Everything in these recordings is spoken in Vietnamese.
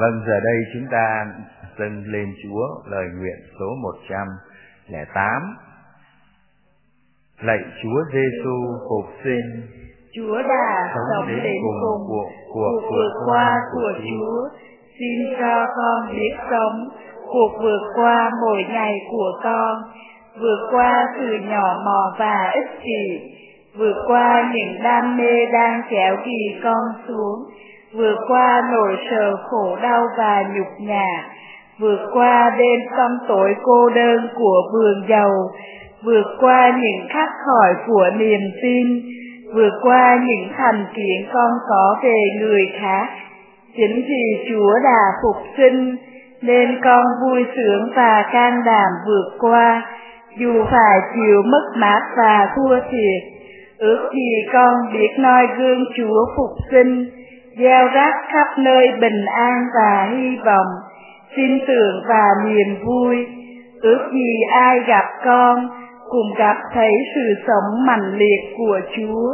Vâng, giờ đây chúng ta dâng lên Chúa lời nguyện số 108. Lạy Chúa Giêsu phục sinh. Chúa đã sống đến cùng cuộc, cuộc vượt qua của Chúa. Xin cho con biết sống cuộc vượt qua mỗi ngày của con, vượt qua sự nhỏ mò và ích kỷ, vượt qua những đam mê đang kéo kỳ con xuống vượt qua nỗi sợ khổ đau và nhục nhã, vượt qua đêm tăm tối cô đơn của vườn dầu, vượt qua những khắc khỏi của niềm tin, vượt qua những thành kiến con có về người khác. Chính vì Chúa đã phục sinh, nên con vui sướng và can đảm vượt qua, dù phải chịu mất mát và thua thiệt. Ước gì con biết noi gương Chúa phục sinh, gieo rắc khắp nơi bình an và hy vọng, tin tưởng và niềm vui. Ước gì ai gặp con cùng gặp thấy sự sống mạnh liệt của Chúa.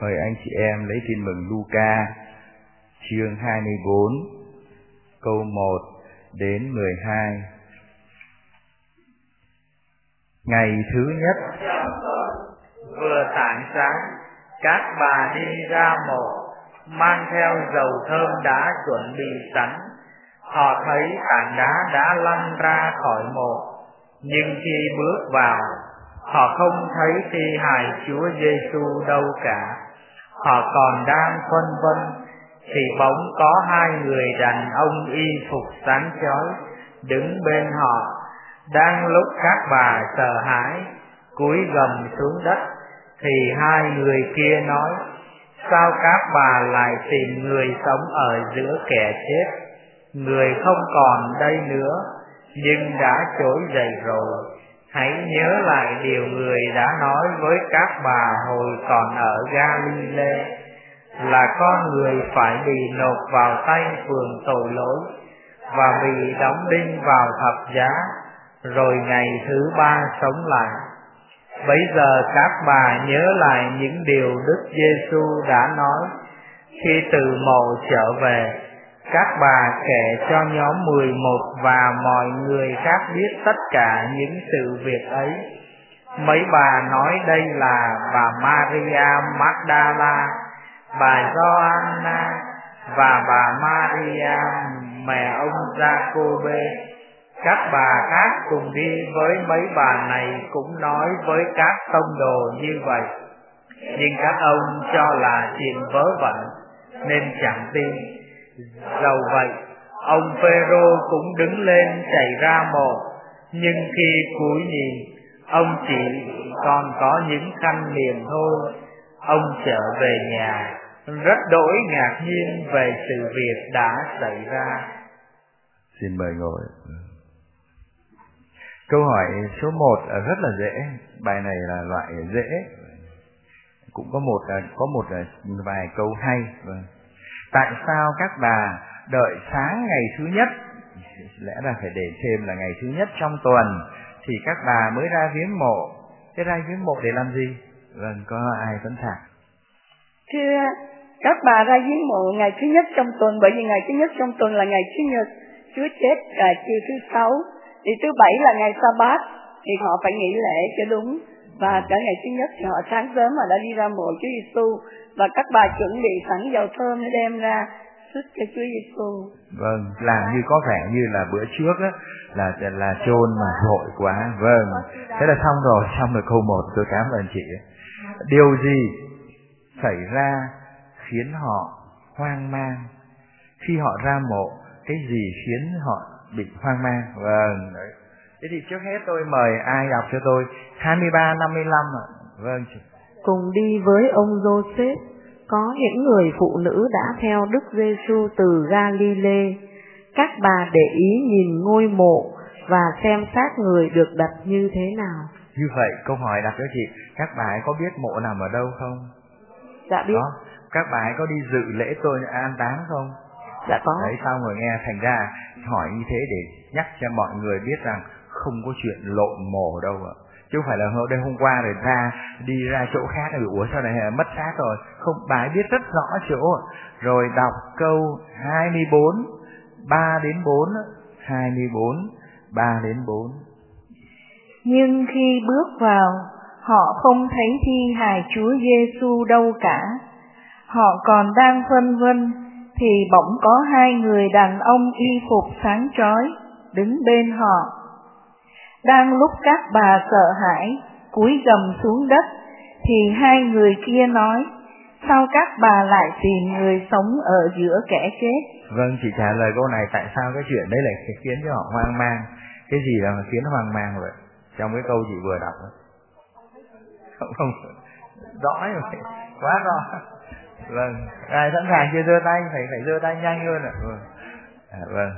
Mời anh chị em lấy tin mừng Luca, chương 24, câu 1 đến 12. Ngày thứ nhất, vừa tảng sáng, các bà đi ra mộ mang theo dầu thơm đã chuẩn bị sẵn. Họ thấy tảng đá đã lăn ra khỏi mộ, nhưng khi bước vào, họ không thấy thi hài Chúa Giêsu đâu cả. Họ còn đang phân vân, thì bỗng có hai người đàn ông y phục sáng chói đứng bên họ. Đang lúc các bà sợ hãi, cúi gầm xuống đất, thì hai người kia nói, Sao các bà lại tìm người sống ở giữa kẻ chết? Người không còn đây nữa, nhưng đã trỗi dậy rồi. Hãy nhớ lại điều người đã nói với các bà hồi còn ở Galilee là con người phải bị nộp vào tay phường tội lỗi và bị đóng đinh vào thập giá, rồi ngày thứ ba sống lại. Bây giờ các bà nhớ lại những điều Đức Giêsu đã nói khi từ mộ trở về. Các bà kể cho nhóm 11 và mọi người khác biết tất cả những sự việc ấy. Mấy bà nói đây là bà Maria Magdala, bà Joanna và bà Maria mẹ ông Jacobe các bà khác cùng đi với mấy bà này cũng nói với các tông đồ như vậy. Nhưng các ông cho là chuyện vớ vẩn nên chẳng tin. Dầu vậy, ông Phêrô cũng đứng lên chạy ra mộ, nhưng khi cúi nhìn, ông chỉ còn có những khăn liền thôi. Ông trở về nhà, rất đổi ngạc nhiên về sự việc đã xảy ra. Xin mời ngồi. Câu hỏi số 1 rất là dễ, bài này là loại dễ. Cũng có một à, có một à, vài câu hay. Vâng. Tại sao các bà đợi sáng ngày thứ nhất? Lẽ ra phải để thêm là ngày thứ nhất trong tuần thì các bà mới ra viếng mộ. Thế ra viếng mộ để làm gì? Vâng, có ai vấn thạc? Thưa các bà ra viếng mộ ngày thứ nhất trong tuần bởi vì ngày thứ nhất trong tuần là ngày chủ nhật Chúa chết là chiều thứ sáu thì thứ bảy là ngày sa bát thì họ phải nghỉ lễ cho đúng và cả ngày thứ nhất thì họ sáng sớm mà đã đi ra mộ Chúa Giêsu và các bà chuẩn bị sẵn dầu thơm để đem ra sức cho Chúa Giêsu. Vâng, làm như có vẻ như là bữa trước á là là chôn mà vội quá. Vâng. Thế là xong rồi, xong rồi câu một tôi cảm ơn chị. Điều gì xảy ra khiến họ hoang mang khi họ ra mộ cái gì khiến họ bị hoang mang. Vâng đấy. Thế thì trước hết tôi mời ai đọc cho tôi? 23 55 ạ. Vâng cùng đi với ông Joseph có những người phụ nữ đã theo Đức Giêsu từ Galilee. Các bà để ý nhìn ngôi mộ và xem xác người được đặt như thế nào. Như vậy câu hỏi đặt cho chị các bà ấy có biết mộ nằm ở đâu không? Dạ biết. Đó. các bà ấy có đi dự lễ tôi an táng không dạ có. Đấy xong rồi nghe thành ra hỏi như thế để nhắc cho mọi người biết rằng không có chuyện lộn mồ đâu ạ. Chứ không phải là hôm đây hôm qua rồi ra đi ra chỗ khác rồi ủa sao này mất xác rồi. Không bà ấy biết rất rõ chỗ rồi đọc câu 24 3 đến 4 24 3 đến 4 nhưng khi bước vào họ không thấy thi hài Chúa Giêsu đâu cả. Họ còn đang phân vân thì bỗng có hai người đàn ông y phục sáng chói đứng bên họ. Đang lúc các bà sợ hãi, cúi gầm xuống đất, thì hai người kia nói, sao các bà lại tìm người sống ở giữa kẻ chết? Vâng, chị trả lời câu này tại sao cái chuyện đấy lại khiến cho họ hoang mang? Cái gì là khiến hoang mang vậy? Trong cái câu chị vừa đọc Không, không, rõ rồi, quá rõ vâng ngài sẵn sàng chưa giơ tay phải phải giơ tay nhanh hơn ạ vâng à, vâng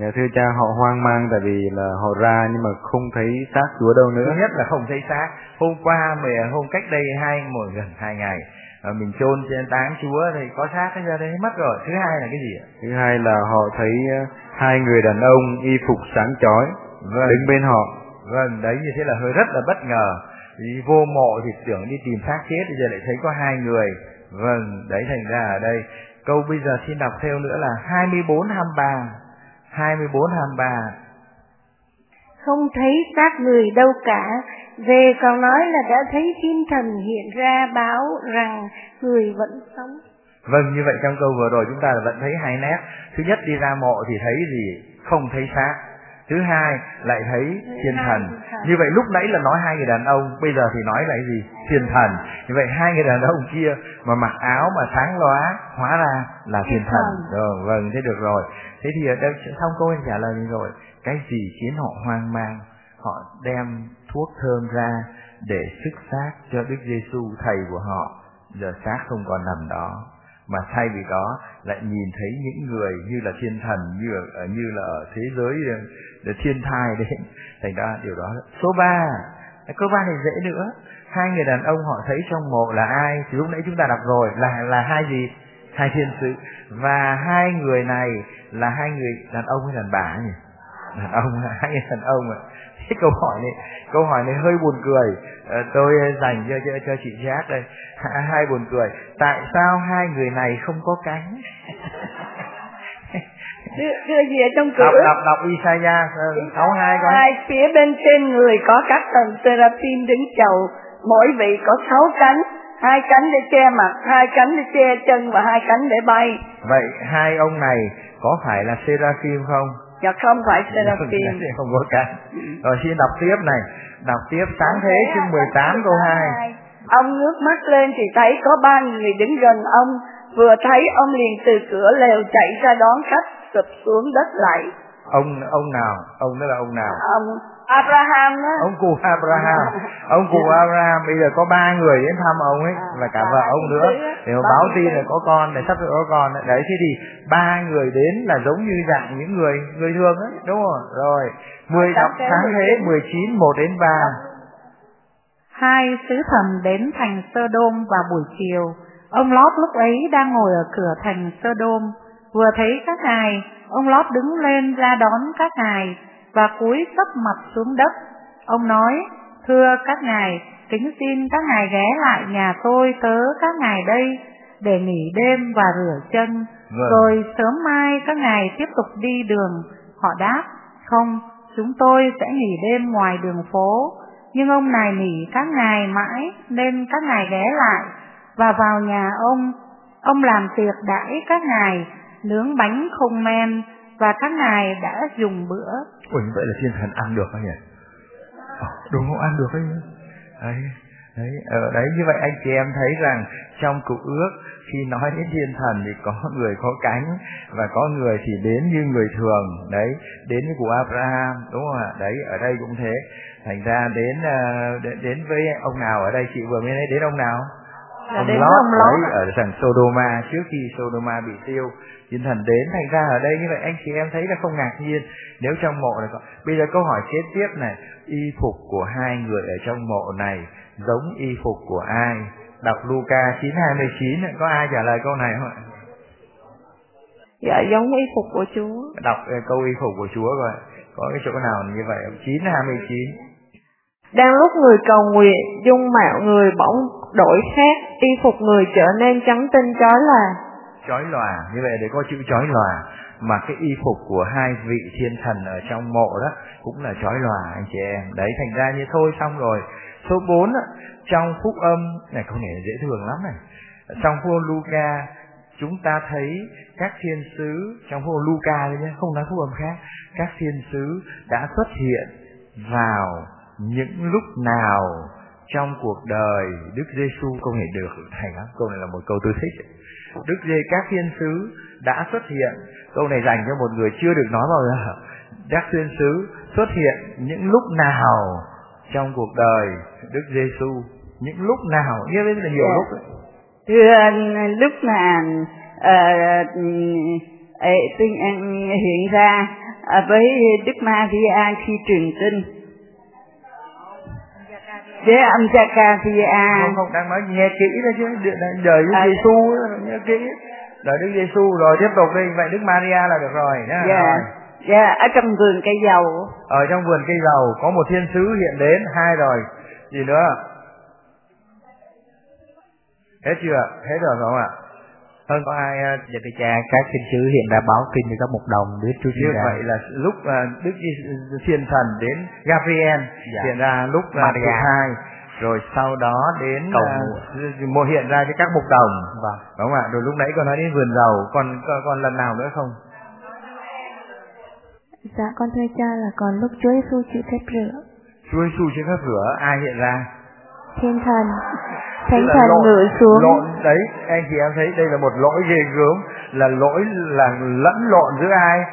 Dạ thưa cha họ hoang mang tại vì là họ ra nhưng mà không thấy xác Chúa đâu nữa. Thứ nhất là không thấy xác. Hôm qua mười hôm cách đây hai một gần hai ngày à, mình chôn trên táng Chúa thì có xác cái ra đây mất rồi. Thứ hai là cái gì ạ? Thứ hai là họ thấy uh, hai người đàn ông y phục sáng chói vâng. đứng bên họ. Vâng, đấy như thế là hơi rất là bất ngờ. Thì vô mộ thì tưởng đi tìm xác chết bây giờ lại thấy có hai người Vâng, đấy thành ra ở đây câu bây giờ xin đọc theo nữa là 24 23. 24 23. Không thấy các người đâu cả, về còn nói là đã thấy thiên thần hiện ra báo rằng người vẫn sống. Vâng, như vậy trong câu vừa rồi chúng ta vẫn thấy hai nét. Thứ nhất đi ra mộ thì thấy gì? Không thấy xác thứ hai lại thấy thiên thần như vậy lúc nãy là nói hai người đàn ông bây giờ thì nói lại gì thiên thần. Như vậy hai người đàn ông kia mà mặc áo mà sáng lóa hóa ra là thiên thần. Rồi vâng thế được rồi. Thế thì ở đây xong câu trả lời rồi. Cái gì khiến họ hoang mang? Họ đem thuốc thơm ra để sức xác cho Đức Giêsu thầy của họ. Giờ xác không còn nằm đó. Mà thay vì đó lại nhìn thấy những người như là thiên thần như ở như là ở thế giới để thiên thai đấy. Thành ra điều đó số 3 cơ quan này dễ nữa. Hai người đàn ông họ thấy trong mộ là ai thì lúc nãy chúng ta đọc rồi là là hai gì? Hai thiên sứ. Và hai người này là hai người đàn ông hay đàn bà nhỉ? Đàn ông hai người đàn ông ạ. Cái câu hỏi này câu hỏi này hơi buồn cười. À, tôi dành cho cho, cho chị giác đây. Hai buồn cười. Tại sao hai người này không có cánh? đưa, ở trong cửa? đọc đọc đọc Isaiah sáu hai con. hai phía bên trên người có các tầng seraphim đứng chầu. Mỗi vị có sáu cánh. Hai cánh để che mặt hai cánh để che chân và hai cánh để bay. Vậy hai ông này có phải là seraphim không? Dạ không phải seraphim. không có cánh. Rồi xin đọc tiếp này. Đọc tiếp sáng thế chương 18 câu 2 ông ngước mắt lên thì thấy có ba người đứng gần ông. Vừa thấy ông liền từ cửa lều chạy ra đón khách sụp xuống đất lạy ông ông nào? Ông đó là ông nào? Ông Abraham đó ông cụ Abraham. Ông cụ Abraham. Bây giờ có ba người đến thăm ông ấy và cả vợ ông nữa. Để mà báo tin là có con này sắp sửa có con đấy thế thì ba người đến là giống như dạng những người người thường ấy đúng không? Rồi mười đọc sáng thế mười chín một đến ba. Hai sứ thần đến thành Sơ Đôm vào buổi chiều. Ông Lót lúc ấy đang ngồi ở cửa thành Sơ Đôm vừa thấy các ngài ông Lót đứng lên ra đón các ngài và cúi sấp mặt xuống đất. Ông nói, thưa các ngài, kính xin các ngài ghé lại nhà tôi tớ các ngài đây để nghỉ đêm và rửa chân, vâng. rồi sớm mai các ngài tiếp tục đi đường. Họ đáp, không, chúng tôi sẽ nghỉ đêm ngoài đường phố, nhưng ông này nỉ các ngài mãi nên các ngài ghé lại và vào nhà ông. Ông làm tiệc đãi các ngài, nướng bánh không men và các ngài đã dùng bữa. Ủa vậy là thiên thần ăn được không nhỉ? Ờ, đúng không ăn được đấy. Đấy, đấy, ở đấy như vậy anh chị em thấy rằng trong cựu ước khi nói đến thiên thần thì có người có cánh và có người thì đến như người thường đấy đến như của Abraham đúng không ạ đấy ở đây cũng thế thành ra đến uh, đến với ông nào ở đây chị vừa mới nói đến ông nào Là ông đến Lót ông Lót đấy, ở thằng Sodoma trước khi Sodoma bị tiêu thiên thần đến thành ra ở đây như vậy anh chị em thấy là không ngạc nhiên. Nếu trong mộ này có bây giờ câu hỏi kế tiếp này y phục của hai người ở trong mộ này giống y phục của ai? Đọc Luca 9:29 có ai trả lời câu này không ạ? Dạ giống y phục của Chúa. đọc ờ, câu y phục của Chúa coi có cái chỗ nào như vậy không? 9:29 Đang lúc người cầu nguyện, dung mạo người bỗng đổi khác, y phục người trở nên trắng tinh chói là chói lòa. Như vậy để có chữ chói lòa, mà cái y phục của hai vị thiên thần ở trong mộ đó cũng là chói lòa, anh chị em. Đấy, thành ra như thôi, xong rồi. Số 4 trong phúc âm, này câu này dễ thường lắm này. Trong phúc âm Luca, chúng ta thấy các thiên sứ, trong phúc âm Luca đấy nhé, không nói phúc âm khác, các thiên sứ đã xuất hiện vào những lúc nào trong cuộc đời? Đức Giêsu không hề được thành lắm, câu này là một câu tôi thích. Đức Giê các thiên sứ đã xuất hiện câu này dành cho một người chưa được nói bao giờ các thiên sứ xuất hiện những lúc nào trong cuộc đời Đức Giêsu những lúc nào biết là nhiều Dạ. lúc ấy. Thưa lúc mà uh, tôi hiện ra ờ, với Đức Maria khi truyền tin với ông Zakaria không, không đang nói nghe kỹ thôi chứ Đ- đ- đời Đức À. Giêsu nghe kỹ. Đời Đức Giêsu rồi tiếp tục đi vậy Đức Maria là được rồi nhá dạ. rồi. dạ ở trong vườn cây dầu. Ở trong vườn cây dầu có một thiên sứ hiện đến hai rồi. Gì nữa? Hết chưa hết rồi không ạ hơn có ai ờ, Dạ thưa cha, các thiên sứ hiện đã báo tin cho các mục đồng biết Chúa như vậy là lúc ờ, Đức thiên thần đến Gabriel Dạ. hiện ra lúc uh, Maria. thứ hai rồi sau đó đến Cầu uh, một hiện ra cho các mục đồng. Vâng. đúng không ạ? Rồi lúc nãy con nói đến vườn dầu còn còn, còn lần nào nữa không? Dạ con thưa cha là còn lúc Chúa Giêsu chịu phép rửa. Chúa Giêsu trên các rửa ai hiện ra? Thiên thần Thánh thần ngự xuống. lộn đấy anh chị em thấy đây là một lỗi ghê gớm là lỗi là lẫn lộn giữa ai?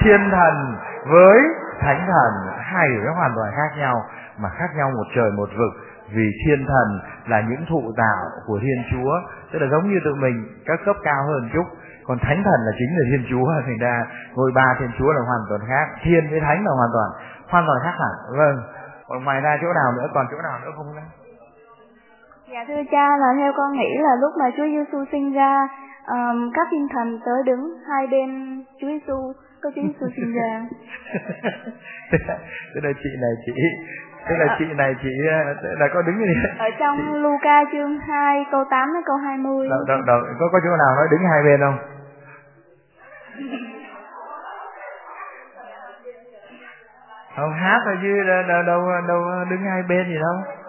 Thiên thần với thánh thần. Hai điều hoàn toàn khác nhau mà khác nhau một trời một vực vì thiên thần là những thụ tạo của thiên chúa. Tức là giống như tụi mình các cấp cao hơn chút còn thánh thần là chính là thiên chúa. Thành ra ngôi ba thiên chúa là hoàn toàn khác thiên với thánh là hoàn toàn hoàn toàn khác hẳn. Vâng. Còn ngoài ra chỗ nào nữa? Còn chỗ nào nữa không nữa Dạ thưa cha là theo con nghĩ là lúc mà Chúa Giêsu sinh ra um, các thiên thần tới đứng hai bên Chúa Giêsu có Chúa Giêsu sinh ra. Tức là chị này chị tức là chị này chị ờ, là có đứng như thế. Ở trong Luca chương 2 câu 8 đến câu 20 đâu, đâu, đâu, có có chỗ nào nói đứng hai bên không? Không hát thôi chứ đâu, đâu, đâu, đâu đứng hai bên gì đâu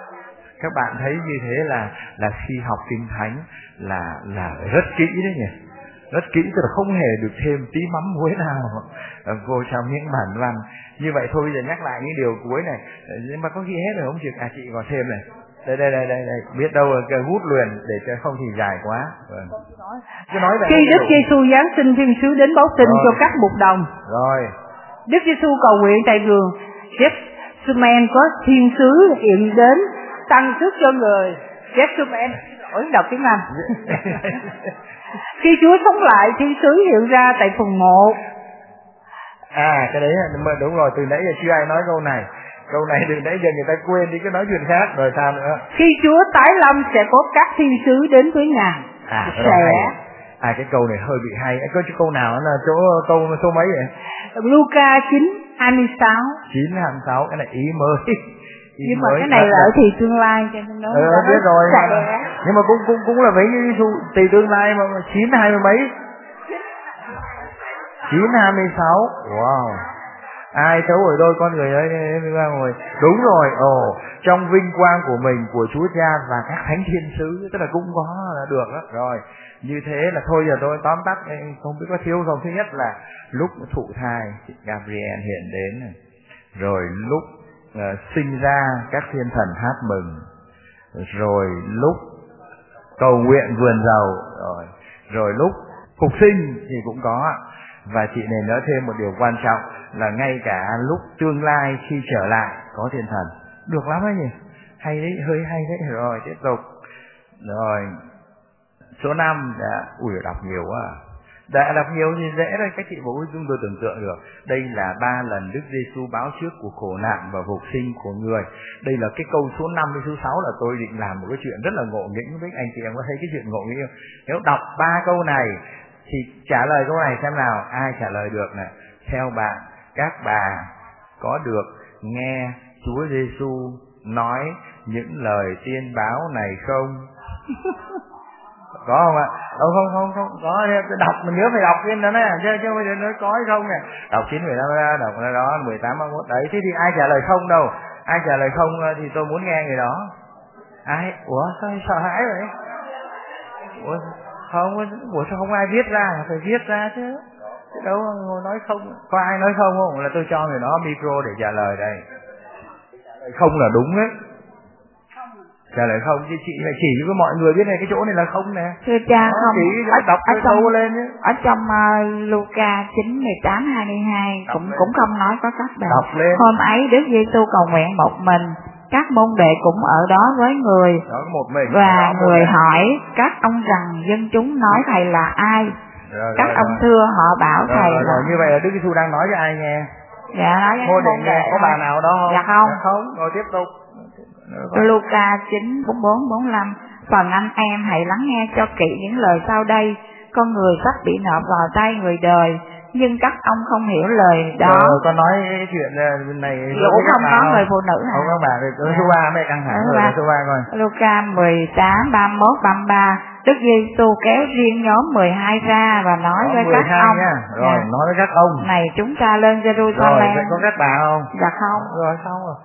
các bạn thấy như thế là là khi học kinh thánh là là rất kỹ đấy nhỉ? Rất kỹ tức là không hề được thêm tí mắm muối nào ờ, vô trong những bản văn. Như vậy thôi bây giờ nhắc lại những điều cuối này. Nhưng mà có khi hết rồi không chịu à chị còn thêm này. Đây đây đây đây, đây. biết đâu là cái hút luyền để cho không thì dài quá. Vâng. cứ nói Khi Đức Giêsu giáng sinh thiên sứ đến báo tin Rồi. cho các mục đồng, rồi. Đức Giêsu cầu nguyện tại vườn Gethsemane có thiên sứ hiện đến tăng sức cho người. Gethsemane đổi đọc tiếng Anh. Khi Chúa sống lại, thiên sứ hiện ra tại phần mộ. à cái đấy đúng rồi từ nãy giờ chưa ai nói câu này câu này từ nãy giờ người ta quên đi cứ nói chuyện khác rồi sao nữa Khi Chúa tái lâm sẽ có các thiên sứ đến với Ngài. à sẽ à cái câu này hơi bị hay có cái câu nào là chỗ câu số mấy vậy Luca 9 26 chín hai sáu cái này ý mới nhưng mà cái này là ở thì tương lai cho nên nó ừ, nó biết rồi. sẽ nhưng mà cũng cũng cũng là mấy cái tùy tương lai mà chín hai mươi mấy. Chín hai mươi sáu. Wow. Ai xấu ở đôi con người ấy ra ngồi. Đúng rồi. Ồ trong vinh quang của mình của chúa cha và các thánh thiên sứ tức là cũng có là được đó. Rồi như thế là thôi giờ tôi tóm tắt không biết có thiếu không. Thứ nhất là lúc thụ thai Gabriel hiện đến rồi lúc Ờ, sinh ra các thiên thần hát mừng, rồi lúc cầu nguyện vườn giàu, rồi rồi lúc phục sinh thì cũng có. Và chị này nói thêm một điều quan trọng là ngay cả lúc tương lai khi trở lại có thiên thần, được lắm ấy nhỉ? Hay đấy, hơi hay đấy. Rồi, tiếp tục. Rồi, số năm đã, ui, đọc nhiều quá à đã đọc nhiều thì dễ thôi các chị bố chúng tôi tưởng tượng được. Đây là ba lần Đức Giêsu báo trước của khổ nạn và phục sinh của người. Đây là cái câu số 5 đến số 6 là tôi định làm một cái chuyện rất là ngộ nghĩnh. Với anh chị em có thấy cái chuyện ngộ nghĩnh không? Nếu đọc ba câu này thì trả lời câu này xem nào. Ai trả lời được này theo bạn, các bà có được nghe Chúa Giêsu nói những lời tiên báo này không? có không ạ? Không không không không, có. Đọc mình nhớ phải đọc lên đó nè, chứ chứ bây giờ nói có hay không nè. Đọc chín mười lăm đọc ra đó, mười tám ba mốt. Đấy, thế thì ai trả lời không đâu? Ai trả lời không ờ, thì tôi muốn nghe người đó. Ai? Ủa, sao sợ hãi vậy? Ủa, không, ủa, sao không ai viết ra? Phải viết ra chứ. Đâu ngồi nói không. Có ai nói không không? Là tôi cho người đó micro để trả lời đây. Không là đúng đấy trả lời không? Chứ chị phải chỉ cho mọi người biết này cái chỗ này là không nè. Thưa cha Đó, không chỉ ở, đọc ở trong lên nhé. ở trong uh, Luca chín mười tám hai mươi hai cũng lên. cũng không nói có các bạn đọc lên. Hôm ấy Đức Giêsu cầu nguyện một mình các môn đệ cũng ở đó với người. Đó một mình. Và đó, người hỏi các ông rằng dân chúng nói thầy là ai? Rồi, các rồi, ông rồi. thưa họ bảo rồi, thầy rồi, là rồi, như vậy là Đức Giêsu đang nói cho ai nghe? Dạ nói với môn nghe đệ có bà nào đó không? Dạ không. Không. Rồi tiếp tục Luca 9, 44, 45 Phần anh em hãy lắng nghe cho kỹ những lời sau đây. Con người sắp bị nộp vào tay người đời Nhưng các ông không hiểu lời đó. Ờ, con nói cái chuyện ờ, này với các không bà có người phụ nữ không hả? các bạn thì số ba mới căng thẳng rồi ba. số ba coi. Luca 18, 31, 33 Đức Giêsu kéo riêng nhóm 12 ra và nói với 12 các ông. nha. Rồi Dạ. nói với các ông. Này chúng ta lên rồi Jerusalem vậy có các bà không? Dạ không. Rồi xong rồi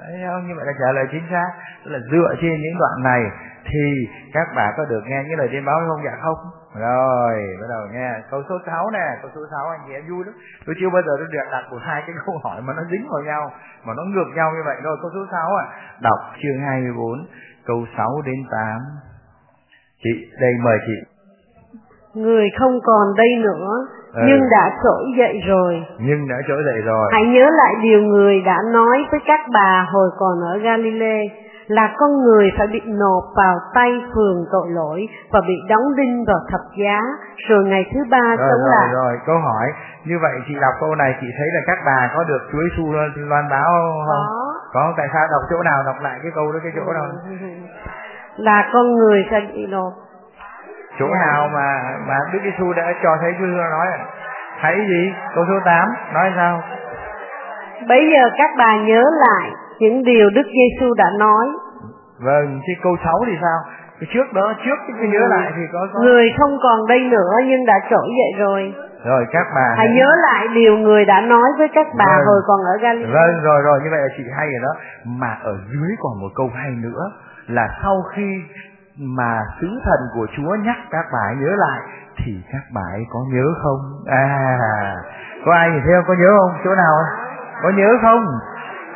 Đấy, không như vậy là trả lời chính xác. Tức là dựa trên những đoạn này thì các bà có được nghe những lời tiên báo hay không? Dạ không. Rồi bắt đầu nghe câu số 6 nè. Câu số 6 anh chị em vui lắm. Tôi chưa bao giờ tôi được đặt một hai cái câu hỏi mà nó dính vào nhau mà nó ngược nhau như vậy rồi câu số 6 à đọc chương 24 câu 6 đến 8 chị đây mời chị. Người không còn đây nữa, Ừ. nhưng đã trỗi dậy rồi. nhưng đã trỗi dậy rồi Hãy nhớ lại điều người đã nói với các bà hồi còn ở Galilee là con người phải bị nộp vào tay phường tội lỗi và bị đóng đinh vào thập giá, rồi ngày thứ ba rồi sống rồi lại. rồi câu hỏi như vậy chị đọc câu này chị thấy là các bà có được Chúa Giêsu loan báo không Có. có tại sao đọc chỗ nào đọc lại cái câu đó cái chỗ nào Là con người phải bị nộp. Chỗ nào mà mà Đức Giêsu đã cho thấy Chúa nói à? thấy gì câu số 8 nói sao Bây giờ các bà nhớ lại những điều Đức Giêsu đã nói. vâng chứ câu 6 thì sao cái trước đó trước cái nhớ lại thì có, có Người không còn đây nữa nhưng đã trỗi dậy rồi. rồi các bà Hãy nhớ lại điều người đã nói với các bà Vâng. hồi còn ở Galilee. Vâng rồi rồi như vậy là chị hay rồi đó Mà ở dưới còn một câu hay nữa Là sau khi mà sứ thần của Chúa nhắc các bà ấy nhớ lại Thì các bà ấy có nhớ không? À Có ai nhìn theo có nhớ không? Chỗ nào? Có nhớ không?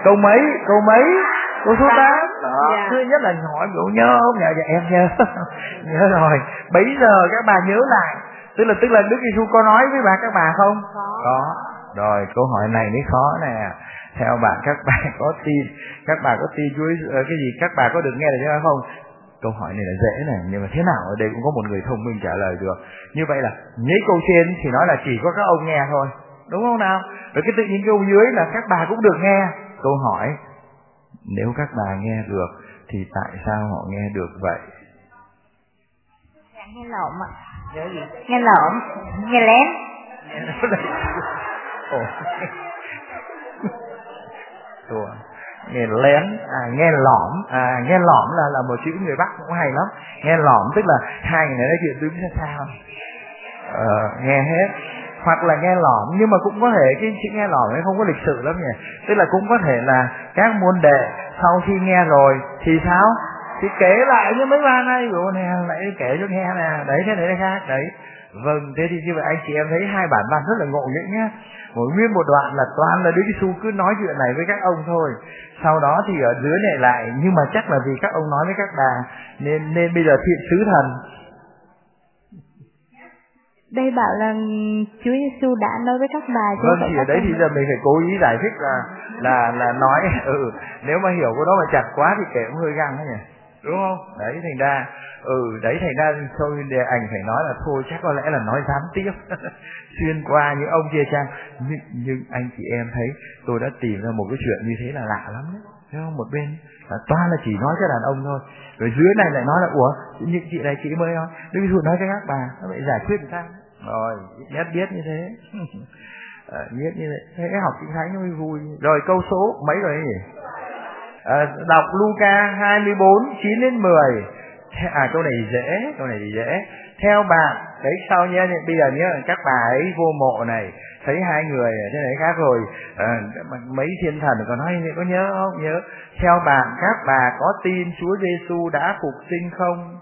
Câu mấy? Câu mấy? Câu số 8 Đó Dạ. Thứ nhất là hỏi biểu nhớ không Dạ, dạ em nhớ. Nhớ rồi. Bấy giờ các bà nhớ lại. Tức là tức là Đức Giêsu có nói với bà các bà không? Có. có. Rồi câu hỏi này mới khó nè. Theo bạn các bà có tin các bà có tin Chúa ờ, cái gì? Các bà có được nghe được không câu hỏi này là dễ này nhưng mà thế nào ở đây cũng có một người thông minh trả lời được. Như vậy là mấy câu trên thì nói là chỉ có các ông nghe thôi đúng không nào? Rồi cái tự nhiên câu dưới là các bà cũng được nghe. Câu hỏi nếu các bà nghe được thì tại sao họ nghe được vậy? Dạ, nghe lộn ạ. Nghe lộn nghe lén. Ồ. Ủa, nghe lén à nghe lõm à nghe lõm là là một chữ người bắc cũng hay lắm. Nghe lõm tức là hai người này nói chuyện đứng ra sao. Ờ, nghe hết. Hoặc là nghe lỏm nhưng mà cũng có thể cái chữ nghe lỏm ấy không có lịch sự lắm nhỉ. Tức là cũng có thể là các môn đệ sau khi nghe rồi thì sao? Thì kể lại cho mấy ba nay rồi nè, lại kể cho nghe nè. Đấy thế này thế khác đấy vâng thế thì như vậy anh chị em thấy hai bản văn rất là ngộ nghĩnh nhá. Mỗi nguyên một đoạn là toàn là Đức Giêsu cứ nói chuyện này với các ông thôi. Sau đó thì ở dưới này lại nhưng mà chắc là vì các ông nói với các bà nên nên bây giờ thiện sứ thần. Đây bảo là Chúa Giêsu đã nói với các bà chứ vâng thì ở đấy thì giờ mình phải cố ý giải thích là là là nói. Ừ nếu mà hiểu cái đó mà chặt quá thì kể cũng hơi găng đấy nhỉ đúng không? Đấy thành ra ừ đấy thành ra thôi để ảnh phải nói là thôi chắc có lẽ là nói gián tiếp. Xuyên qua những ông kia trang nhưng, nhưng anh chị em thấy tôi đã tìm ra một cái chuyện như thế là lạ lắm đấy. Thấy không? Một bên là toàn là chỉ nói cho đàn ông thôi. Rồi dưới này lại nói là ủa những chị này chị mới nói. Ví dụ nói cho các bà nó lại giải quyết làm sao? Rồi nhất biết như thế. À, biết như thế. Thế học kinh thánh nó mới vui. Rồi câu số mấy rồi nhỉ? À, đọc Luca 24 9 đến 10 à câu này dễ câu này dễ. Theo bạn đấy sau nhé? Bây giờ nhớ các bà ấy vô mộ này thấy hai người thế này khác rồi. À, mấy thiên thần còn nói có nhớ không? Nhớ. Theo bạn các bà có tin Chúa Giêsu đã phục sinh không?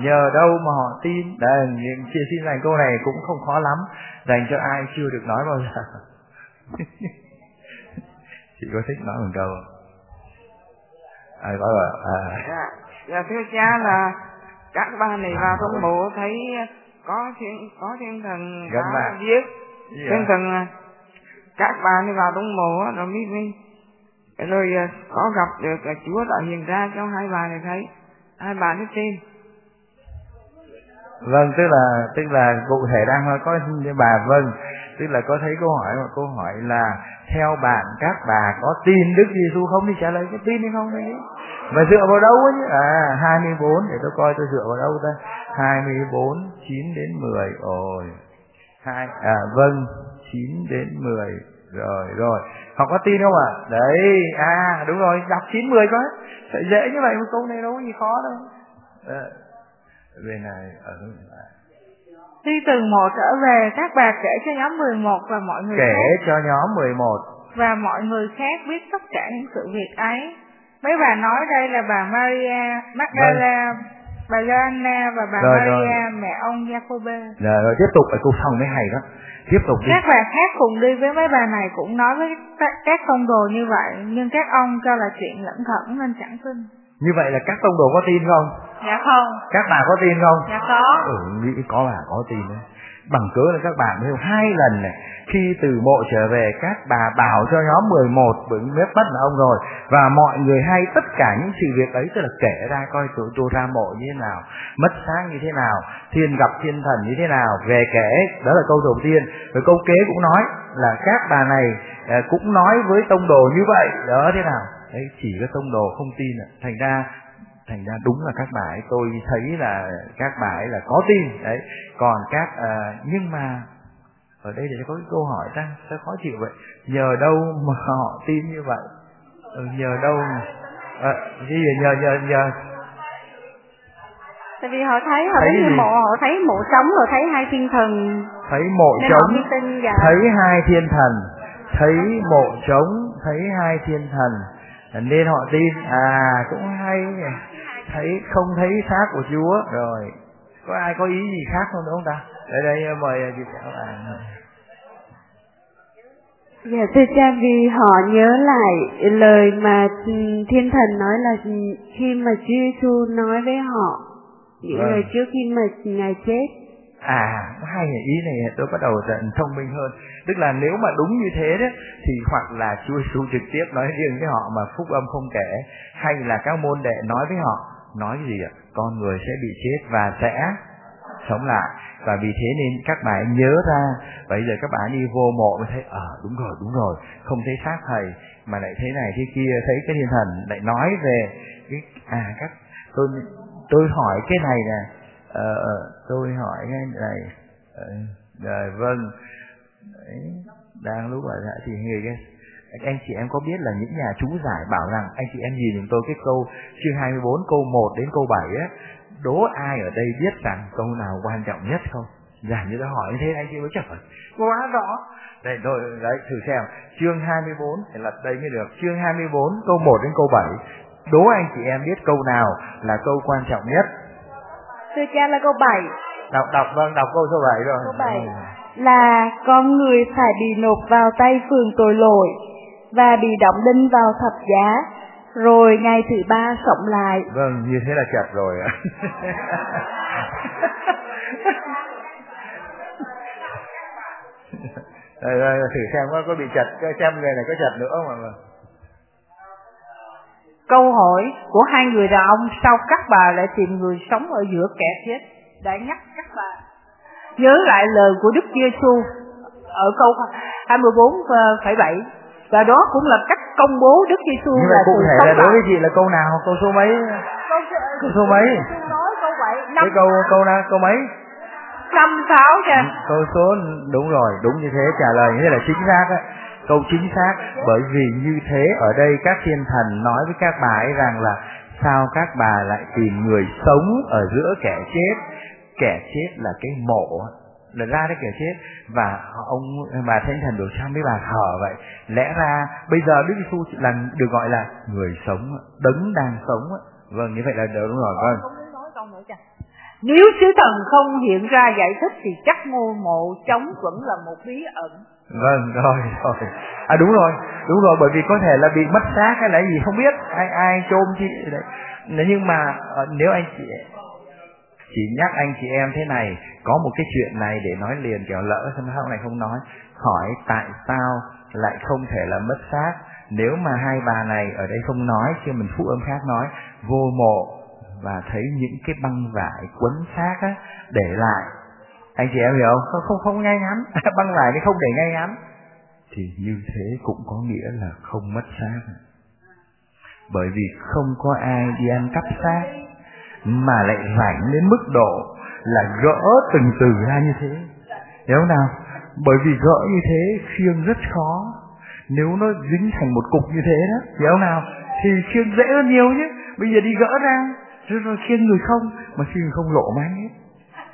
Nhờ đâu mà họ tin? Đây chia xin dành câu này cũng không khó lắm dành cho ai chưa được nói bao giờ. Chị có thích nói một câu ai có rồi. À. dạ, dạ thưa cha là các bà này vào trong mộ thấy có thiên có thiên thần đã viết dạ. thiên thần à, các bà này vào trong mộ rồi mới mới rồi à, có gặp được Chúa đã hiện ra cho hai bà này thấy. Hai bà nói tin vâng tức là tức là cụ thể đang có bà vâng. Tức là có thấy câu hỏi mà câu hỏi là theo bạn các bà có tin Đức Giêsu không? Thì trả lời có tin hay không đấy? Mà dựa vào đâu ấy? À 24 để tôi coi tôi dựa vào đâu ta? 24 9 đến 10 ôi hai à vâng 9 đến 10 rồi rồi. Họ có tin không ạ? À? đấy à đúng rồi đọc 9 10 coi dễ như vậy một câu này đâu có gì khó đâu. À, bên này ở bên này. Khi từ một trở về, các bà kể cho nhóm 11 và mọi người Kể khác. cho nhóm 11. Và mọi người khác biết tất cả những sự việc ấy. Mấy bà nói đây là bà Maria Magdala, vâng. bà Joanna và bà rồi, Maria, rồi. mẹ ông Jacobe. Rồi, rồi tiếp tục, ở câu sau mới hay đó. Tiếp tục đi. Các bà khác cùng đi với mấy bà này cũng nói với các công đồ như vậy, nhưng các ông cho là chuyện lẫn thẩn nên chẳng tin. Như vậy là các tông đồ có tin không? Dạ không. Các bà có tin không? Dạ có. Ừ, nghĩ có bà có tin đấy. Bằng cớ là các bà mới hai lần này khi từ mộ trở về các bà bảo cho nhóm 11 bởi biết bắt là ông rồi và mọi người hay tất cả những sự việc ấy tức là kể ra coi tụi tôi ra mộ như thế nào mất sáng như thế nào thiên gặp thiên thần như thế nào về kể đó là câu đầu tiên rồi câu kế cũng nói là các bà này à, cũng nói với tông đồ như vậy đó thế nào đấy chỉ có tông đồ không tin thành ra thành ra đúng là các bà ấy tôi thấy là các bà ấy là có tin đấy. Còn các à, nhưng mà ở đây để có cái câu hỏi ta sao khó chịu vậy. Nhờ đâu mà họ tin như vậy? Ừ, nhờ đâu à, gì nhờ nhờ nhờ? Tại vì họ thấy họ thấy, thấy mộ họ thấy mộ trống rồi thấy hai thiên thần. Thấy mộ trống thấy hai thiên thần. Thấy mộ trống thấy hai thiên thần nên họ tin. À cũng hay. Thấy không thấy xác của Chúa. Rồi có ai có ý gì khác không đúng không ta? Đây đây mời chị các bạn Dạ thưa cha vì họ nhớ lại lời mà thiên thần nói là khi mà Chúa Giêsu nói với họ những vâng. lời trước khi mà ngài chết. À hai ý này tôi bắt đầu dần thông minh hơn tức là nếu mà đúng như thế đấy thì hoặc là Chúa Giêsu trực tiếp nói riêng với họ mà phúc âm không kể hay là các môn đệ nói với họ nói gì ạ? Con người sẽ bị chết và sẽ sống lại. Và vì thế nên các bạn nhớ ra bây giờ các bạn đi vô mộ mới thấy ờ à, đúng rồi đúng rồi không thấy xác thầy mà lại thế này thế kia. Thấy cái thiên thần lại nói về cái à các tôi tôi hỏi cái này nè ờ, ờ tôi hỏi cái này ờ, rồi vâng. Đấy, đang lúc ở thì người cái anh chị em có biết là những nhà chú giải bảo rằng anh chị em nhìn chúng tôi cái câu chương 24 câu 1 đến câu 7 á đố ai ở đây biết rằng câu nào quan trọng nhất không? Giảng như tôi hỏi như thế anh chị mới trời quá rõ. Đây rồi đấy thử xem. Chương 24 phải lật đây mới được. Chương 24 câu 1 đến câu 7 đố anh chị em biết câu nào là câu quan trọng nhất? Thưa cha là câu 7 đọc đọc vâng đọc câu số 7 rồi. Câu 7 là con người phải bị nộp vào tay phường tội lỗi và bị đóng đinh vào thập giá. Rồi ngày thứ ba sống lại. Vâng như thế là chặt rồi ạ. Rồi, rồi, thử xem có, có bị chặt xem người này có chặt nữa không mà câu hỏi của hai người đàn ông sao các bà lại tìm người sống ở giữa kẻ chết đã nhắc các bà nhớ lại lời của Đức Giêsu ở câu 24,7 và đó cũng là cách công bố Đức Giêsu là cụ thể là đối với chị là câu nào? Câu số mấy? Câu, câu số mấy? Nói câu 7 cái câu câu nào? Câu mấy? Năm sáu kìa. Câu số đúng rồi đúng như thế trả lời như thế là chính xác á. Câu chính xác bởi vì như thế ở đây các thiên thần nói với các bà ấy rằng là sao các bà lại tìm người sống ở giữa kẻ chết kẻ chết là cái mộ là ra đấy kẻ chết và ông bà thánh thần được sao mấy bà thở vậy. Lẽ ra bây giờ đức giêsu là được gọi là người sống đấng đang sống vâng như vậy là đúng rồi vâng. nếu sứ thần không hiện ra giải thích thì chắc ngôi mộ trống vẫn là một bí ẩn. Vâng rồi rồi. À đúng rồi đúng rồi bởi vì có thể là bị mất xác hay là gì không biết. Ai ai chôn chị đấy. Nhưng mà ờ, nếu anh chị chỉ nhắc anh chị em thế này có một cái chuyện này để nói liền kiểu lỡ xong sau này không nói. Hỏi tại sao lại không thể là mất xác? Nếu mà hai bà này ở đây không nói chứ mình phụ âm khác nói vô mộ và thấy những cái băng vải quấn xác á để lại. Anh chị em hiểu không? Không không, không ngay ngắn. Băng vải thì không để ngay ngắn. Thì như thế cũng có nghĩa là không mất xác. Bởi vì không có ai đi ăn cắp xác mà lại rảnh đến mức độ là gỡ từng từ ra như thế. Hiểu không nào? Bởi vì gỡ như thế khiêng rất khó. Nếu nó dính thành một cục như thế đó hiểu không nào? Thì khiêng dễ hơn nhiều chứ. Bây giờ đi gỡ ra rồi, rồi khiêng người không mà khiêng không lộ máy hết.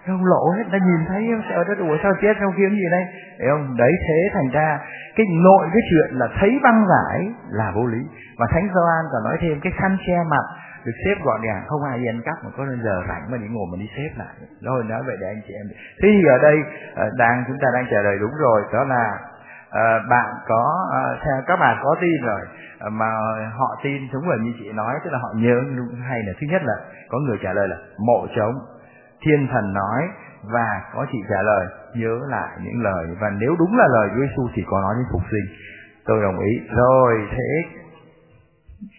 Không lộ hết ta nhìn thấy sợ đó ủa sao chết sao khiêng gì đây? Hiểu không? Đấy thế thành ra cái nội cái chuyện là thấy băng vải là vô lý. Và thánh Gioan còn nói thêm cái khăn che mặt được xếp gọn gàng không ai đi ăn cắp mà có nên giờ rảnh mà đi ngồi mà đi xếp lại. Rồi nói vậy để anh chị em thì ở đây ờ, đang chúng ta đang trả lời đúng rồi đó là uh, bạn có uh, các bạn có tin rồi uh, mà họ tin đúng rồi như chị nói tức là họ nhớ hay là thứ nhất là có người trả lời là mộ trống. Thiên thần nói và có chị trả lời nhớ lại những lời. Và nếu đúng là lời Chúa Giêsu thì có nói đến phục sinh. Tôi đồng ý. Rồi thế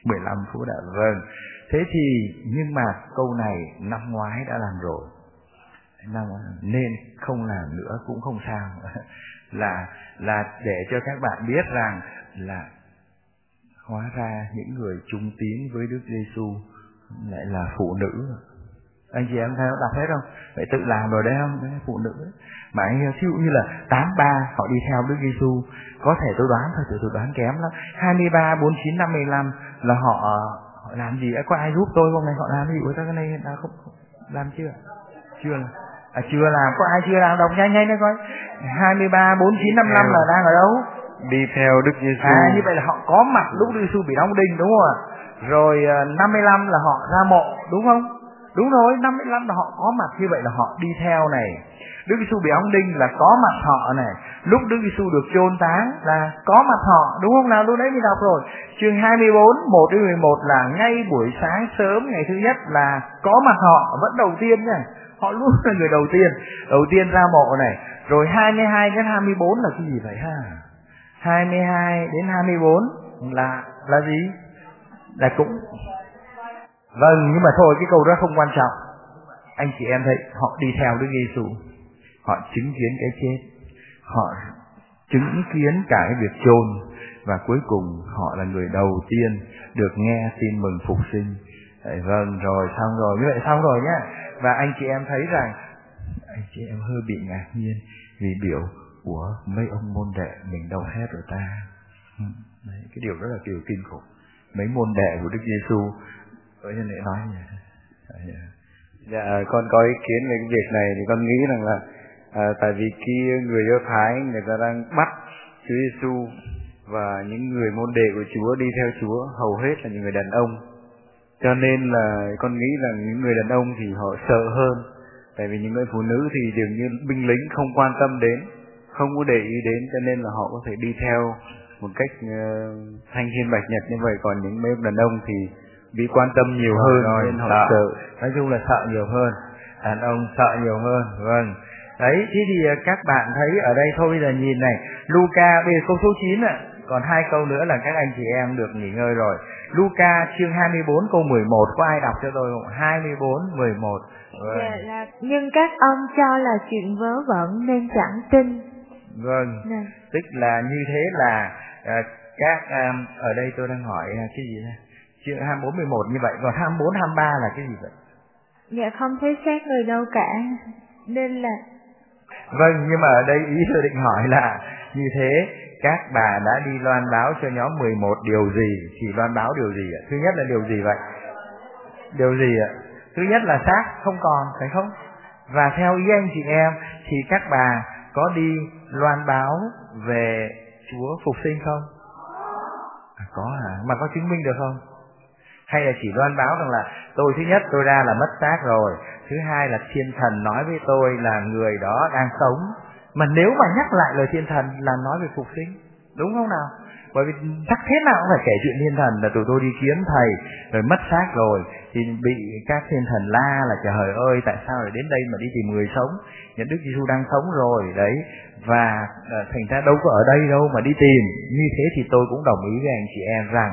15 phút đã vâng thế thì, nhưng mà câu này năm ngoái đã làm rồi. Năm nên không làm nữa cũng không sao. Là là để cho các bạn biết rằng là hóa ra những người trung tín với Đức Giêsu lại là phụ nữ. Anh chị em thấy đọc hết không? Vậy tự làm rồi đấy, không? Đấy, phụ nữ. Mà anh ví dụ như là tám ba, họ đi theo Đức Giêsu, có thể tôi đoán thôi tôi đoán kém lắm. Hai mươi ba, bốn chín, năm mươi lăm là họ họ làm gì? Có ai giúp tôi không? Này họ làm gì? Với cái này đã không làm chưa? Chưa là à, chưa làm. Có ai chưa làm đọc nhanh nhanh đấy coi. hai mươi ba bốn chín năm năm là đang ở đâu? Đi theo Đức Giêsu à như vậy là họ có mặt lúc Đức Giêsu bị đóng đinh đúng không ạ? Rồi à, năm mươi lăm là họ ra mộ đúng không đúng rồi, năm mươi lăm là họ có mặt như vậy là họ đi theo này. Đức Giêsu bị ống đinh là có mặt họ này. Lúc Đức Giêsu được chôn táng là có mặt họ, đúng không nào? Lúc đấy mình đọc rồi. Chương 24 1 đến 11 là ngay buổi sáng sớm, ngày thứ nhất là có mặt họ, vẫn đầu tiên nha. Họ luôn là người đầu tiên đầu tiên ra mộ này. Rồi 22 đến 24 là cái gì vậy ha? 22 đến 24 là là gì? Là cũng vâng nhưng mà thôi cái câu đó không quan trọng. Anh chị em thấy họ đi theo Đức Giêsu họ chứng kiến cái chết. Họ chứng kiến cả cái việc chôn. Và cuối cùng họ là người đầu tiên được nghe tin mừng phục sinh. Đấy, vâng rồi xong rồi. Như vậy xong rồi nhá. Và anh chị em thấy rằng anh chị em hơi bị ngạc nhiên vì biểu của mấy ông môn đệ mình đâu hết rồi ta. Đấy, cái điều đó là điều kinh khủng. Mấy môn đệ của Đức Giêsu ở nhân để nói như dạ, dạ. dạ, con có ý kiến về cái việc này thì con nghĩ rằng là à, tại vì kia người do thái người ta đang bắt chúa giêsu và những người môn đệ của chúa đi theo chúa hầu hết là những người đàn ông. Cho nên là con nghĩ rằng những người đàn ông thì họ sợ hơn. Tại vì những người phụ nữ thì dường như binh lính không quan tâm đến không có để ý đến cho nên là họ có thể đi theo một cách uh, thanh thiên bạch nhật như vậy. Còn những mấy đàn ông thì bị quan tâm nhiều hơn. Rồi, nên họ sợ. sợ. Nói chung là sợ nhiều hơn. Đàn ông sợ nhiều hơn. Vâng. Đấy thế thì ờ, các bạn thấy ở đây thôi bây giờ nhìn này. Luca bây giờ câu số 9 ạ. Còn hai câu nữa là các anh chị em được nghỉ ngơi rồi. Luca chương 24 câu 11 có ai đọc cho tôi không? 24 11 vâng. dạ, là, nhưng các ông cho là chuyện vớ vẩn nên chẳng tin. Vâng. Nè. Dạ. tức là như thế là à, các à, ở đây tôi đang hỏi à, cái gì đây chương 24 11 như vậy. Còn 24 23 là cái gì vậy? Dạ không thấy xác người đâu cả. Nên là vâng nhưng mà ở đây ý tôi định hỏi là như thế các bà đã đi loan báo cho nhóm 11 điều gì? Chỉ loan báo điều gì ạ? Thứ nhất là điều gì vậy? Điều gì ạ? Thứ nhất là xác không còn phải không? Và theo ý anh chị em thì các bà có đi loan báo về Chúa phục sinh không? À, có hả? Mà có chứng minh được không hay là chỉ loan báo rằng là, tôi thứ nhất, tôi ra là mất xác rồi. Thứ hai là thiên thần nói với tôi là người đó đang sống. Mà nếu mà nhắc lại lời thiên thần là nói về phục sinh, đúng không nào? Bởi vì chắc thế nào cũng phải kể chuyện thiên thần là tụi tôi đi kiếm thầy, rồi mất xác rồi, thì bị các thiên thần la là, trời ơi, tại sao lại đến đây mà đi tìm người sống? Nhận đức giêsu đang sống rồi. Đấy. Và ờ, thành ra đâu có ở đây đâu mà đi tìm. Như thế thì tôi cũng đồng ý với anh chị em rằng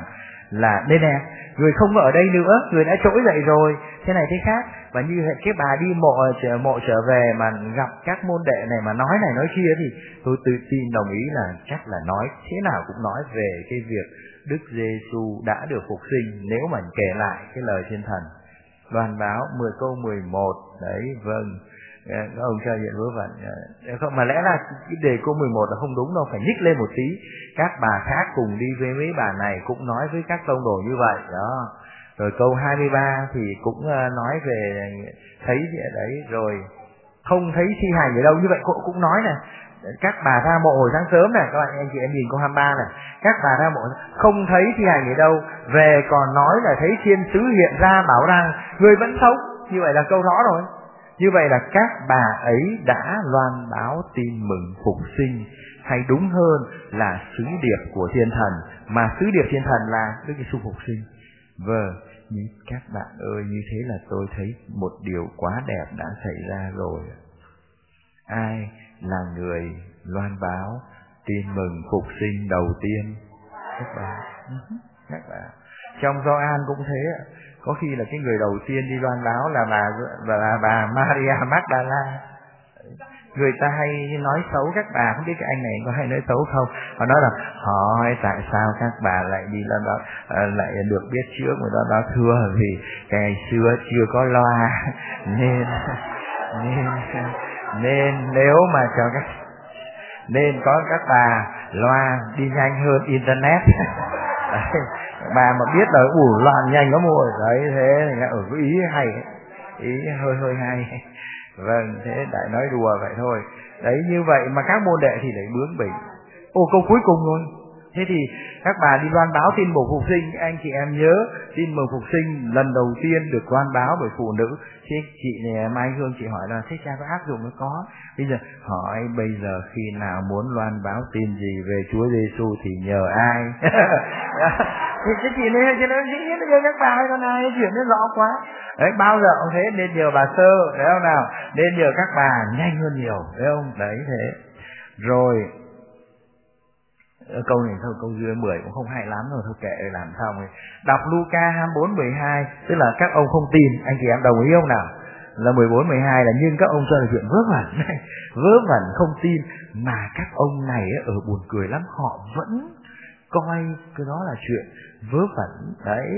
là đây nè người không ở đây nữa, người đã trỗi dậy rồi. Thế này thế khác. Và như vậy cái bà đi mộ trở mộ trở về mà gặp các môn đệ này mà nói này nói kia thì tôi tự tin đồng ý là chắc là nói thế nào cũng nói về cái việc Đức Giêsu đã được phục sinh. Nếu mà kể lại cái lời thiên thần. Đoàn báo 10 câu 11 đấy vâng. Ờ, các ông cho diện vớ vẩn không, mà lẽ là cái đề câu 11 là không đúng đâu, phải nhích lên một tí. Các bà khác cùng đi với mấy bà này cũng nói với các tông đồ như vậy, đó. Rồi câu 23 thì cũng ờ, nói về thấy gì đấy, rồi không thấy thi hành ở đâu, như vậy cô cũng nói nè. Các bà ra mộ hồi sáng sớm này các bạn, anh chị em nhìn câu 23 này các bà ra mộ, không thấy thi hành ở đâu, về còn nói là thấy thiên sứ hiện ra bảo rằng người vẫn sống. Như vậy là câu rõ rồi như vậy là các bà ấy đã loan báo tin mừng phục sinh hay đúng hơn là sứ điệp của thiên thần mà sứ điệp thiên thần là Đức Giêsu phục sinh. Vâng, như các bạn ơi như thế là tôi thấy một điều quá đẹp đã xảy ra rồi. Ai là người loan báo tin mừng phục sinh đầu tiên? Các bạn, ừ các bạn. Trong Gioan cũng thế ạ có khi là cái người đầu tiên đi loan báo là bà là, bà Maria Magdala. Người ta hay nói xấu các bà không biết cái anh này có hay nói xấu không? Họ nói là hỏi tại sao các bà lại đi loan báo ờ, lại được biết trước người ta báo thưa vì ngày xưa chưa có loa nên nên nên nếu mà cho các nên có các bà loa đi nhanh hơn internet. bà mà biết là ủ loạn nhanh có rồi. Đấy, thế ở ừ, cái ý hay, ý hơi hơi hay. Vâng thế đại nói đùa vậy thôi. Đấy, như vậy mà các môn đệ thì lại bướng bỉnh. Ô, câu cuối cùng luôn thế thì các bà đi loan báo tin mừng phục sinh. Anh chị em nhớ, tin mừng phục sinh lần đầu tiên được loan báo bởi phụ nữ. Thế chị này, mai hương, chị hỏi là, thế cha có áp dụng nó có? Bây giờ hỏi, bây giờ khi nào muốn loan báo tin gì về chúa giêsu thì nhờ ai? Thì cái chị này cho nó dĩ nhiên là các bà con này, chuyện nó rõ quá. Đấy, bao giờ cũng thế, nên nhờ bà sơ, thấy không nào? Nên nhờ các bà nhanh hơn nhiều, thấy không? Đấy, thế. Rồi câu này thôi, câu dưới 10 cũng không hay lắm rồi, thôi kệ làm sao rồi đọc Luca 24 12 tức là các ông không tin. Anh chị em đồng ý không nào? Là 14 12 là nhưng các ông cho là chuyện vớ vẩn. Vớ vẩn không tin, mà các ông này ở ừ, buồn cười lắm. Họ vẫn coi cái đó là chuyện vớ vẩn. Đấy.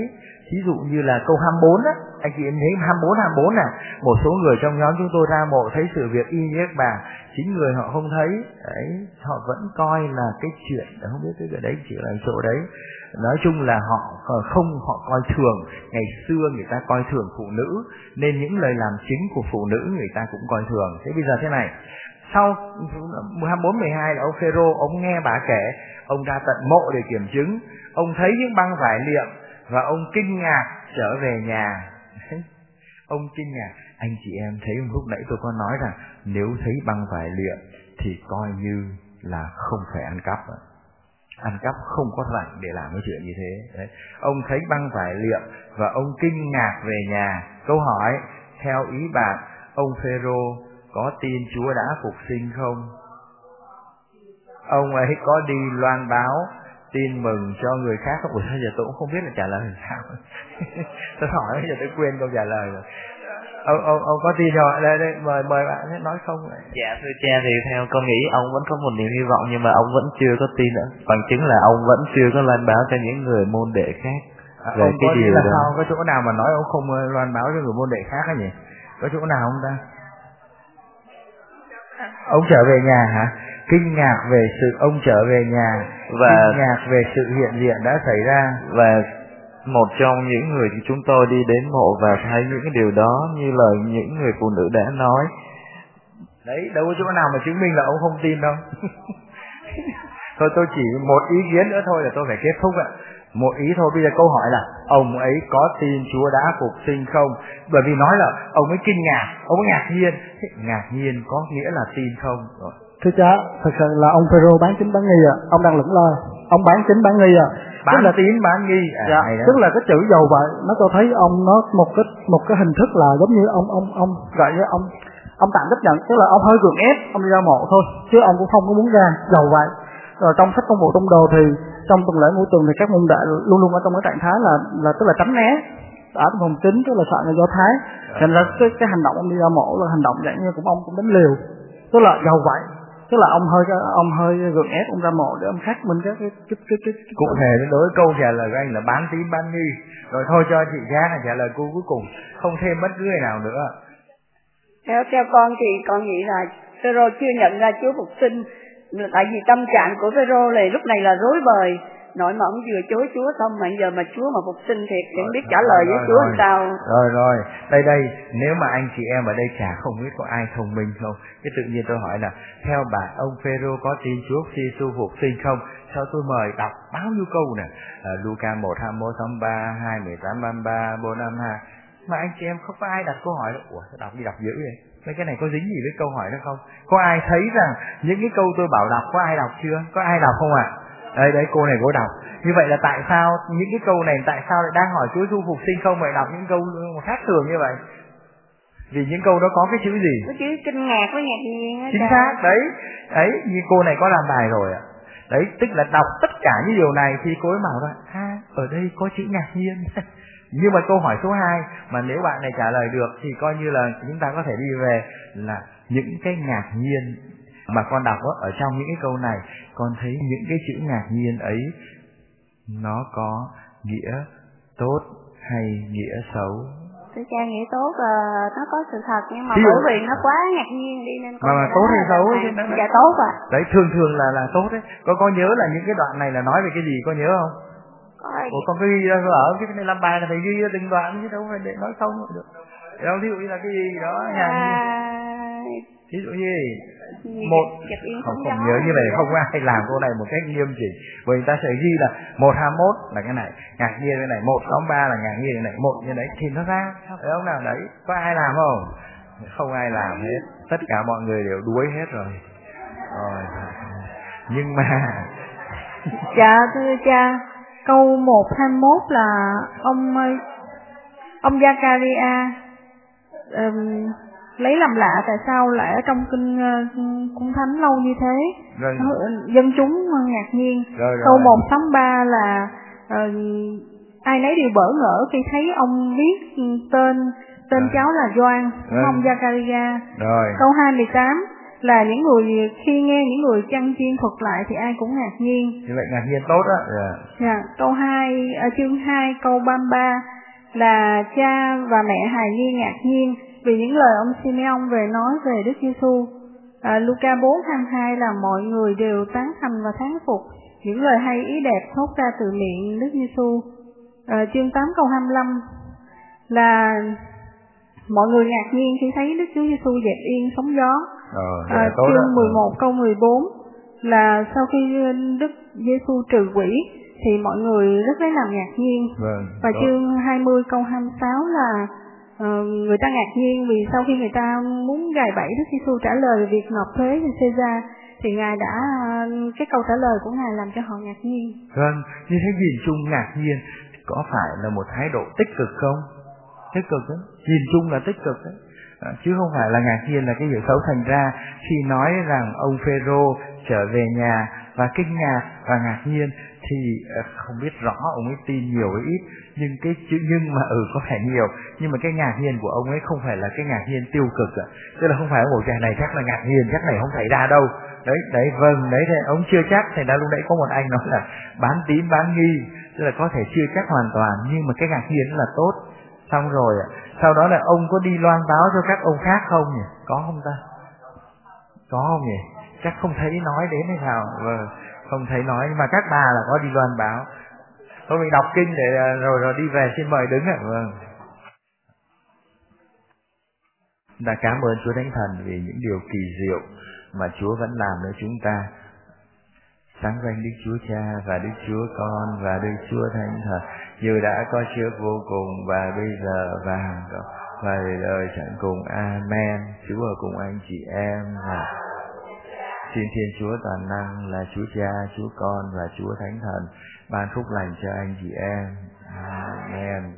Ví dụ như là câu 24 á anh chị em thấy 24 24 nè một số người trong nhóm chúng tôi ra mộ thấy sự việc y như các bà. Chính người họ không thấy. Đấy, họ vẫn coi là cái chuyện, không biết cái đấy chỉ là chỗ đấy. Nói chung là họ không họ coi thường. Ngày xưa người ta coi thường phụ nữ, nên những lời làm chính của phụ nữ người ta cũng coi thường. Thế bây giờ thế này. Sau 24 12 là ông Phêrô, ông nghe bà kể. Ông ra tận mộ để kiểm chứng. Ông thấy những băng vải liệm và ông kinh ngạc trở về nhà ông kinh ngạc à, anh chị em thấy lúc nãy tôi có nói rằng nếu thấy băng vải liệm thì coi như là không phải ăn cắp ăn cắp không có rảnh để làm cái chuyện như thế. Đấy. ông thấy băng vải liệm và ông kinh ngạc về nhà. Câu hỏi, theo ý bạn, ông phêrô có tin chúa đã phục sinh không? Ông ấy có đi loan báo tin mừng cho người khác không? Ủa giờ tôi cũng không biết là trả lời làm sao? Tôi hỏi giờ tôi quên câu trả lời rồi. Ông ông ông có tin rồi đây đây mời mời bạn nói không dạ thưa cha thì theo con nghĩ ông vẫn có một niềm hy vọng nhưng mà ông vẫn chưa có tin nữa. Bằng chứng là ông vẫn chưa có loan báo cho những người môn đệ khác à, về ông cái có điều là đó. sao? Có chỗ nào mà nói ông không ờ, loan báo cho người môn đệ khác hả nhỉ? Có chỗ nào không ta? Ông trở về nhà hả kinh ngạc về sự ông trở về nhà và kinh ngạc về sự hiện diện đã xảy ra. Và một trong những người chúng tôi đi đến mộ và thấy những cái điều đó như lời những người phụ nữ đã nói. Đấy đâu có chỗ nào mà chứng minh là ông không tin đâu. Thôi tôi chỉ một ý kiến nữa thôi là tôi phải kết thúc ạ. Một ý thôi bây giờ câu hỏi là ông ấy có tin Chúa đã phục sinh không? Bởi vì nói là ông ấy kinh ngạc ông ấy ngạc nhiên. Ngạc nhiên có nghĩa là tin không? Rồi thưa cha thật sự là ông Phêrô bán chính bán nghi à. Ông đang lững lơ. Ông bán chính bán nghi à. Bán là tín bán nghi. À, dạ, tức là cái chữ dầu vậy nó cho thấy ông nó một cái một cái hình thức là giống như ông ông ông gọi như ông ông tạm chấp nhận tức là ông hơi gượng ép ông đi ra mộ thôi chứ ông cũng không có muốn ra dầu vậy. Rồi trong sách công vụ tông đồ thì trong tuần lễ ngũ tuần thì các môn đệ luôn luôn ở trong cái trạng thái là là tức là tránh né ở trong phòng kính tức là sợ người do thái. Thành ra cái cái hành động ông đi ra mộ là hành động dạng như cũng ông cũng đánh liều. Tức là dầu vậy tức là ông hơi ông hơi gượng ép ông ra mộ để ông xác minh cái cái cái cái, cái, cái cụ thể đối với câu trả lời của anh là bán tín bán nghi. Rồi thôi cho chị Giá là trả lời cô cuối cùng không thêm bất cứ người nào nữa. Theo theo con thì con nghĩ là Phêrô chưa nhận ra Chúa phục sinh tại vì tâm trạng của Phêrô này lúc này là rối bời nội mà ông vừa chối Chúa xong mà giờ mà Chúa mà phục sinh thiệt thì biết trả lời với Chúa làm sao. rồi. Rồi đây đây nếu mà anh chị em ở đây chả không biết có ai thông minh không cái tự nhiên tôi hỏi là theo bà ông Phêrô có tin Chúa Giêsu phục sinh không? Sao tôi mời đọc bao nhiêu câu nè? À, Luca 1 21 63 2 18 33 4 52 mà anh chị em không có ai đặt câu hỏi đâu ủa sao đọc đi đọc dữ vậy? Mấy cái này có dính gì với câu hỏi đó không? Có ai thấy rằng những cái câu tôi bảo đọc có ai đọc chưa? Có ai đọc không ạ? à? Đây đấy cô này cô đọc như vậy là tại sao những cái câu này tại sao lại đang hỏi Chúa du phục sinh không lại đọc những câu khác thường như vậy? Vì những câu đó có cái chữ gì? Có chữ kinh ngạc với ngạc nhiên chính xác đấy. Đấy như cô này có làm bài rồi ạ. Đấy tức là đọc tất cả những điều này thì cô ấy bảo ra ha ở đây có chữ ngạc nhiên. Nhưng mà câu hỏi số 2 mà nếu bạn này trả lời được thì coi như là chúng ta có thể đi về là những cái ngạc nhiên mà con đọc đó, ở trong những cái câu này con thấy những cái chữ ngạc nhiên ấy nó có nghĩa tốt hay nghĩa xấu? Thưa cha nghĩa tốt là nó có sự thật nhưng mà bởi vì nó quá ngạc nhiên đi nên con mà, mà tốt hay xấu chứ nó dạ tốt à đấy thường thường là là tốt đấy. Con có nhớ là những cái đoạn này là nói về cái gì có nhớ không? Ủa con cứ ghi ra ở cái này làm bài là phải ghi ra từng đoạn chứ đâu phải để nói không được. Đâu ví dụ như là cái gì đó nhà à... ví dụ như một không, không nhớ như vậy không ai làm câu này một cách nghiêm chỉnh. Bởi người ta sẽ ghi là một hai mốt là cái này ngạc nhiên cái này một sáu ba là ngạc nhiên cái này một như đấy thì nó ra. Thấy không nào? Đấy có ai làm không? Không ai làm hết. tất cả mọi người đều đuối hết rồi. Rồi. Nhưng mà dạ thưa cha câu một hai mốt là ông ông Zakaria um, lấy làm lạ tại sao lại ở trong kinh uh, cung thánh lâu như thế rồi. dân chúng ngạc nhiên rồi, rồi. câu một sáu ba là uh, ai nấy đều bỡ ngỡ khi thấy ông viết tên tên rồi. cháu là Doan ông Zakaria rồi. câu hai mười tám là những người khi nghe những người chăn chiên thuật lại thì ai cũng ngạc nhiên như vậy ngạc nhiên tốt đó yeah. yeah. câu hai ở chương 2 câu 33 là cha và mẹ hài nhi ngạc nhiên vì những lời ông Simeon về nói về Đức Giêsu. À, Luca 4:22 là mọi người đều tán thành và thán phục những lời hay ý đẹp thốt ra từ miệng Đức Giêsu. À, chương 8 câu 25 là mọi người ngạc nhiên khi thấy Đức Chúa Giêsu dẹp yên sóng gió. ờ, à, chương 11 câu 14 là sau khi Đức Giêsu trừ quỷ thì mọi người rất lấy làm ngạc nhiên. Vâng, và chương 20 câu 26 là uh, người ta ngạc nhiên vì sau khi người ta muốn gài bẫy Đức Giêsu trả lời về việc nộp thuế cho Caesar thì ngài đã cái câu trả lời của ngài làm cho họ ngạc nhiên. Vâng, như thế nhìn chung ngạc nhiên có phải là một thái độ tích cực không? Tích cực đấy, nhìn chung là tích cực đấy. À, chứ không phải là ngạc nhiên là cái hiểu xấu thành ra khi nói rằng ông Phêrô trở về nhà và kinh ngạc và ngạc nhiên thì ờ, không biết rõ, ông ấy tin nhiều hay ít, nhưng cái chữ nhưng mà ừ có vẻ nhiều. Nhưng mà cái ngạc nhiên của ông ấy không phải là cái ngạc nhiên tiêu cực ạ. Tức là không phải một chàng này chắc là ngạc nhiên, chắc này không xảy ra đâu. Đấy đấy vâng đấy thì ông chưa chắc. Thì đã lúc nãy có một anh nói là bán tín, bán nghi tức là có thể chưa chắc hoàn toàn, nhưng mà cái ngạc nhiên là tốt. Xong rồi ạ. Sau đó là ông có đi loan báo cho các ông khác không nhỉ? Có không ta? Có không nhỉ? Chắc không thấy nói đến hay sao vâng không thấy nói, nhưng mà các bà là có đi loan báo. Thôi mình đọc kinh để à, rồi rồi đi về xin mời đứng ạ. Vâng. Đã cảm ơn Chúa Thánh Thần vì những điều kỳ diệu mà Chúa vẫn làm với chúng ta. Sáng danh Đức Chúa Cha và Đức Chúa Con và Đức Chúa Thánh Thần, như đã có trước vô cùng và bây giờ và hàng và đời chẳng cùng. Amen. Chúa ở cùng anh chị em. Và xin Thiên Chúa toàn năng là Chúa Cha, Chúa Con và Chúa Thánh Thần ban phúc lành cho anh chị em. Amen.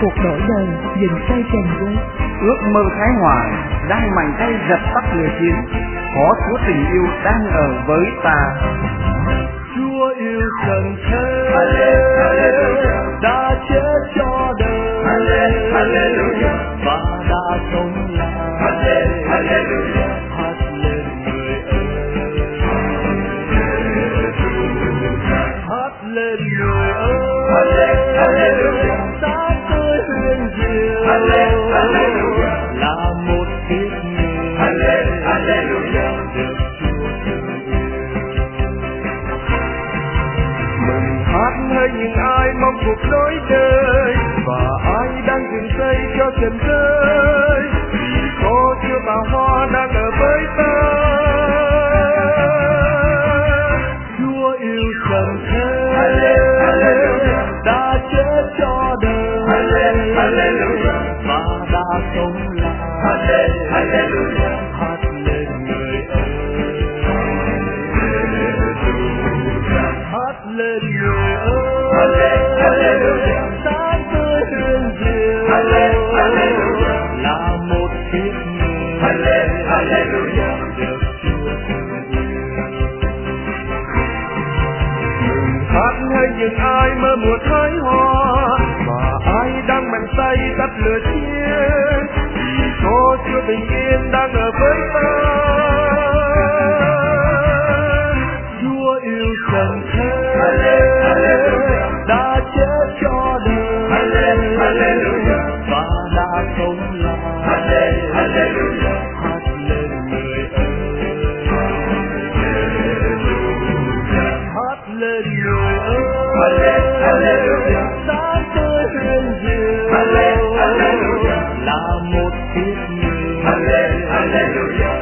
Cuộc đổi đời dừng tay trần quê ước mơ thái hòa đang mạnh tay dập tắt lửa chiến. Có chúa tình yêu đang ở với ta. Chúa yêu trần thế đã chết cho đời. Và đã sống lại. Hát lên người ơi. Hát lên người ơi trần thế đã chết cho đời. Và đã sống lại những ai mơ mùa thái hoa. Và ai đang mạnh tay tắt lửa chiến vì có Chúa bình yên đang ở với ta. Chúa yêu trần thế đã chết cho đời. Và đã sống lại là một kiếp người